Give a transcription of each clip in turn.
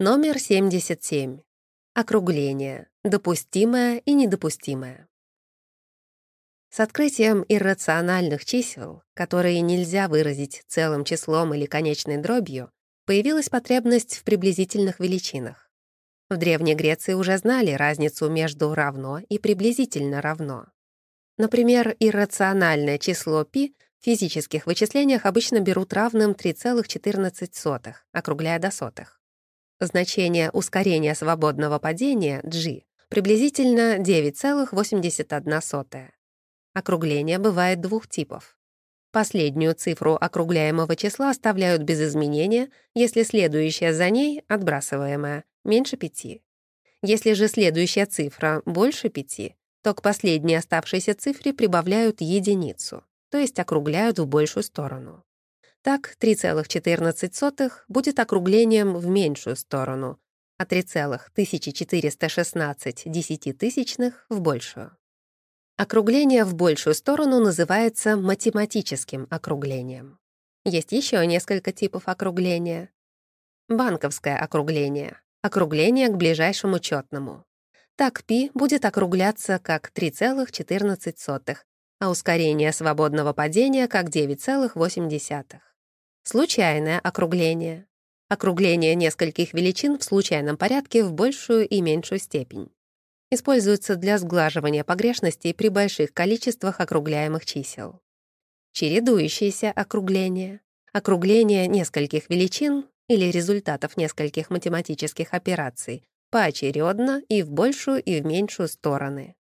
Номер 77. Округление. Допустимое и недопустимое. С открытием иррациональных чисел, которые нельзя выразить целым числом или конечной дробью, появилась потребность в приблизительных величинах. В Древней Греции уже знали разницу между равно и приблизительно равно. Например, иррациональное число π в физических вычислениях обычно берут равным 3,14, округляя до сотых. Значение ускорения свободного падения g приблизительно 9,81. Округление бывает двух типов. Последнюю цифру округляемого числа оставляют без изменения, если следующая за ней, отбрасываемая, меньше 5. Если же следующая цифра больше 5, то к последней оставшейся цифре прибавляют единицу, то есть округляют в большую сторону. Так, 3,14 будет округлением в меньшую сторону, а 3,1416 десятитысячных — в большую. Округление в большую сторону называется математическим округлением. Есть еще несколько типов округления. Банковское округление — округление к ближайшему четному. Так π будет округляться как 3,14, а ускорение свободного падения как 9,8. Случайное округление. Округление нескольких величин в случайном порядке в большую и меньшую степень используется для сглаживания погрешностей при больших количествах округляемых чисел. Чередующиеся округления. Округление нескольких величин или результатов нескольких математических операций поочередно и в большую и в меньшую стороны.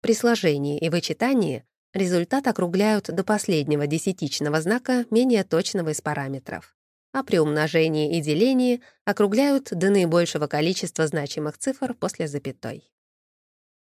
При сложении и вычитании результат округляют до последнего десятичного знака менее точного из параметров, а при умножении и делении округляют до наибольшего количества значимых цифр после запятой.